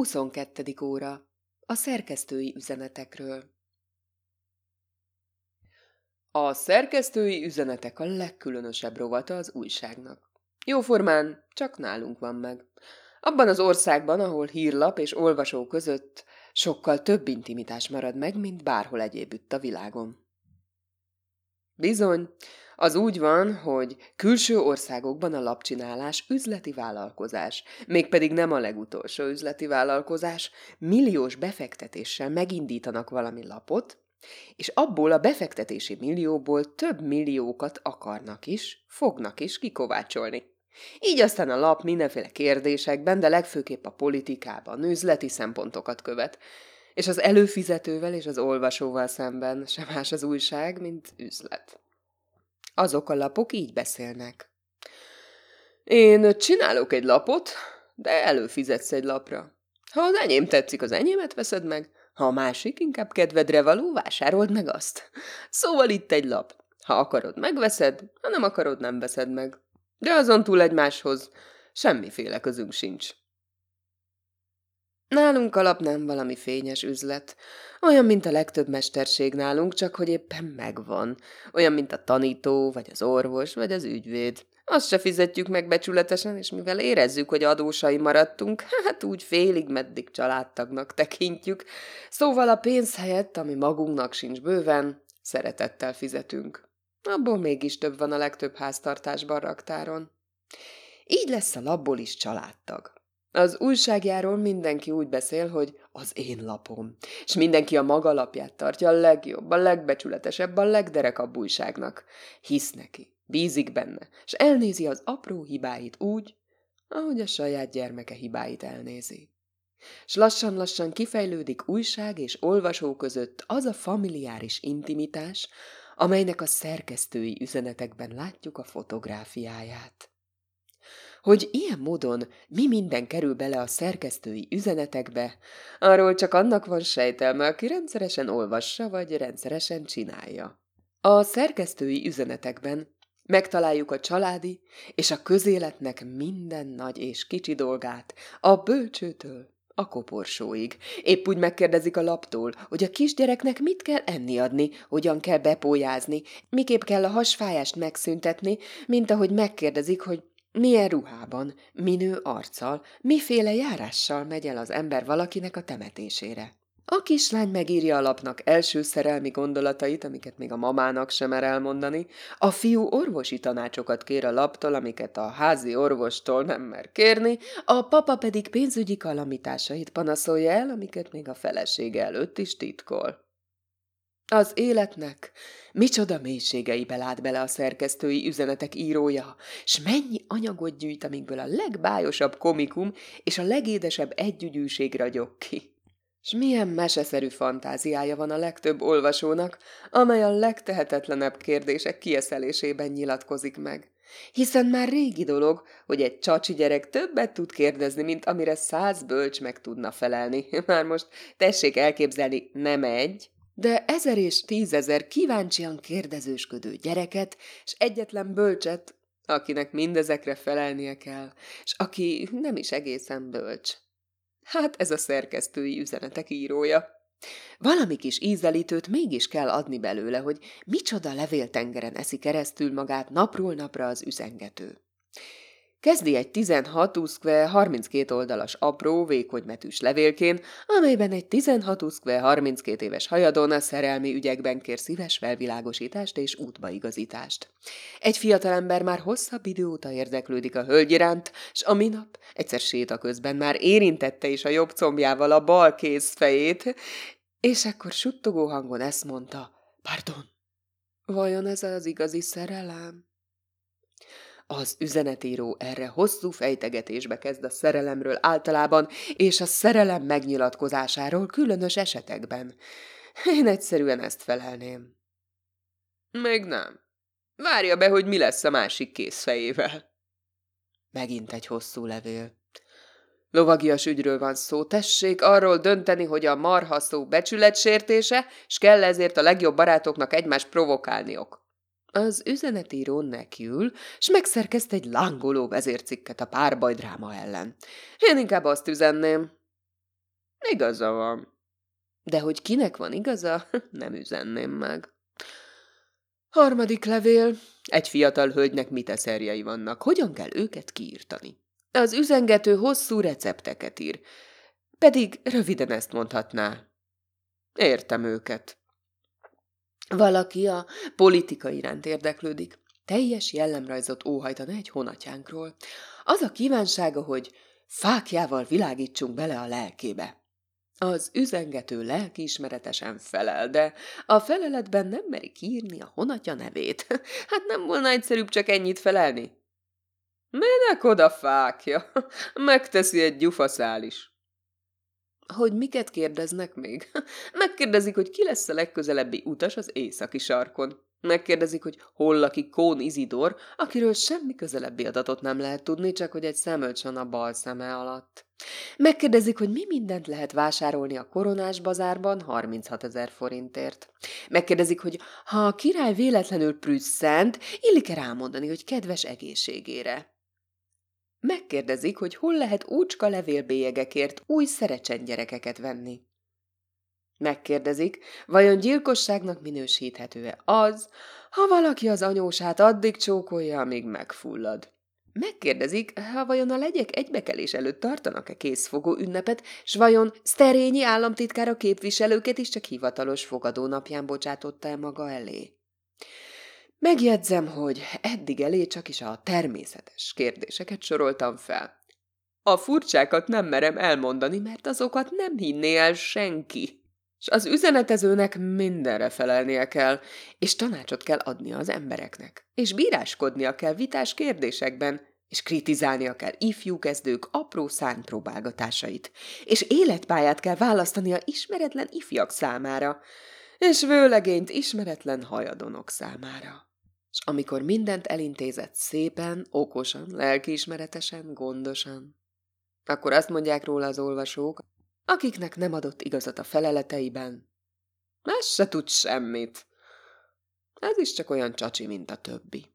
22. óra. A szerkesztői üzenetekről. A szerkesztői üzenetek a legkülönösebb rovata az újságnak. Jóformán csak nálunk van meg. Abban az országban, ahol hírlap és olvasó között sokkal több intimitás marad meg, mint bárhol egyébütt a világon. Bizony, az úgy van, hogy külső országokban a lapcsinálás üzleti vállalkozás, mégpedig nem a legutolsó üzleti vállalkozás, milliós befektetéssel megindítanak valami lapot, és abból a befektetési millióból több milliókat akarnak is, fognak is kikovácsolni. Így aztán a lap mindenféle kérdésekben, de legfőképp a politikában üzleti szempontokat követ, és az előfizetővel és az olvasóval szemben sem más az újság, mint üzlet. Azok a lapok így beszélnek. Én csinálok egy lapot, de előfizetsz egy lapra. Ha az enyém tetszik, az enyémet veszed meg, ha a másik inkább kedvedre való, vásárold meg azt. Szóval itt egy lap. Ha akarod, megveszed, ha nem akarod, nem veszed meg. De azon túl egymáshoz semmiféle közünk sincs. Nálunk alap nem valami fényes üzlet. Olyan, mint a legtöbb mesterség nálunk, csak hogy éppen megvan. Olyan, mint a tanító, vagy az orvos, vagy az ügyvéd. Azt se fizetjük meg becsületesen, és mivel érezzük, hogy adósai maradtunk, hát úgy félig meddig családtagnak tekintjük. Szóval a pénz helyett, ami magunknak sincs bőven, szeretettel fizetünk. Abból mégis több van a legtöbb háztartásban raktáron. Így lesz a labból is családtag. Az újságjáról mindenki úgy beszél, hogy az én lapom, és mindenki a maga lapját tartja a legjobb, a legbecsületesebb, a legderekabb újságnak. Hisz neki, bízik benne, és elnézi az apró hibáit úgy, ahogy a saját gyermeke hibáit elnézi. S lassan-lassan kifejlődik újság és olvasó között az a familiáris intimitás, amelynek a szerkesztői üzenetekben látjuk a fotográfiáját. Hogy ilyen módon mi minden kerül bele a szerkesztői üzenetekbe, arról csak annak van sejtelme, aki rendszeresen olvassa vagy rendszeresen csinálja. A szerkesztői üzenetekben megtaláljuk a családi és a közéletnek minden nagy és kicsi dolgát, a bölcsőtől a koporsóig. Épp úgy megkérdezik a laptól, hogy a kisgyereknek mit kell enni adni, hogyan kell bepójázni, miképp kell a hasfájást megszüntetni, mint ahogy megkérdezik, hogy milyen ruhában, minő arccal, miféle járással megy el az ember valakinek a temetésére. A kislány megírja a lapnak első szerelmi gondolatait, amiket még a mamának sem mer elmondani, a fiú orvosi tanácsokat kér a laptól, amiket a házi orvostól nem mer kérni, a papa pedig pénzügyi kalamításait panaszolja el, amiket még a felesége előtt is titkol. Az életnek micsoda mélységeibe lát bele a szerkesztői üzenetek írója, s mennyi anyagot gyűjt, amikből a legbájosabb komikum és a legédesebb együgyűség ragyog ki. S milyen meseszerű fantáziája van a legtöbb olvasónak, amely a legtehetetlenebb kérdések kieszelésében nyilatkozik meg. Hiszen már régi dolog, hogy egy csacsi gyerek többet tud kérdezni, mint amire száz bölcs meg tudna felelni. Már most tessék elképzelni nem egy, de ezer és tízezer kíváncsian kérdezősködő gyereket, és egyetlen bölcset, akinek mindezekre felelnie kell, és aki nem is egészen bölcs. Hát ez a szerkesztői üzenetek írója. Valami kis ízelítőt mégis kell adni belőle, hogy micsoda levéltengeren eszi keresztül magát napról napra az üzengető. Kezdi egy 16-32 oldalas apró, vékonymetűs levélkén, amelyben egy 16-32 éves hajadon a szerelmi ügyekben kér szíves felvilágosítást és útbaigazítást. Egy fiatalember már hosszabb idő óta érdeklődik a hölgy iránt, s a minap egyszer séta közben már érintette is a jobb combjával a bal kéz fejét, és akkor suttogó hangon ezt mondta, pardon, vajon ez az igazi szerelem? Az üzenetíró erre hosszú fejtegetésbe kezd a szerelemről általában, és a szerelem megnyilatkozásáról különös esetekben. Én egyszerűen ezt felelném. Még nem. Várja be, hogy mi lesz a másik készfejével. Megint egy hosszú levél. Lovagias ügyről van szó, tessék arról dönteni, hogy a marha szó becsületsértése, s kell ezért a legjobb barátoknak egymást provokálniok. Az üzenetíró nekiül, s megszerkezt egy lángoló vezércikket a párbaj dráma ellen. Én inkább azt üzenném. Igaza van. De hogy kinek van igaza, nem üzenném meg. Harmadik levél. Egy fiatal hölgynek mit eszerjei vannak. Hogyan kell őket kiírtani? Az üzengető hosszú recepteket ír. Pedig röviden ezt mondhatná. Értem őket. Valaki a politika iránt érdeklődik. Teljes jellemrajzot óhajtana egy honatjánkról. Az a kívánsága, hogy fákjával világítsunk bele a lelkébe. Az üzengető lelkiismeretesen felel, de a feleletben nem meri írni a honatja nevét. Hát nem volna egyszerűbb csak ennyit felelni? Menek oda fákja, megteszi egy gyufaszál is. Hogy miket kérdeznek még? Megkérdezik, hogy ki lesz a legközelebbi utas az északi sarkon. Megkérdezik, hogy hol lakik Kón Izidor, akiről semmi közelebbi adatot nem lehet tudni, csak hogy egy szemölcs van a bal szeme alatt. Megkérdezik, hogy mi mindent lehet vásárolni a koronás bazárban 36 ezer forintért. Megkérdezik, hogy ha a király véletlenül prüsszent, illik-e rámondani, hogy kedves egészségére. Megkérdezik, hogy hol lehet úcska levélbélyegekért új szerecsen gyerekeket venni. Megkérdezik, vajon gyilkosságnak minősíthető-e az, ha valaki az anyósát addig csókolja, amíg megfullad. Megkérdezik, ha vajon a legyek egybekelés előtt tartanak-e készfogó ünnepet, s vajon Szterényi államtitkár a képviselőket is csak hivatalos fogadónapján bocsátotta el maga elé. Megjegyzem, hogy eddig elé csak is a természetes kérdéseket soroltam fel. A furcsákat nem merem elmondani, mert azokat nem hinné el senki és az üzenetezőnek mindenre felelnie kell, és tanácsot kell adnia az embereknek, és bíráskodnia kell vitás kérdésekben, és kritizálnia kell ifjú kezdők apró szánypróbálgatásait, és életpályát kell választania ismeretlen ifjak számára, és vőlegényt ismeretlen hajadonok számára. És amikor mindent elintézett szépen, okosan, lelkiismeretesen, gondosan, akkor azt mondják róla az olvasók, akiknek nem adott igazat a feleleteiben. Ez se tud semmit. Ez is csak olyan csacsi, mint a többi.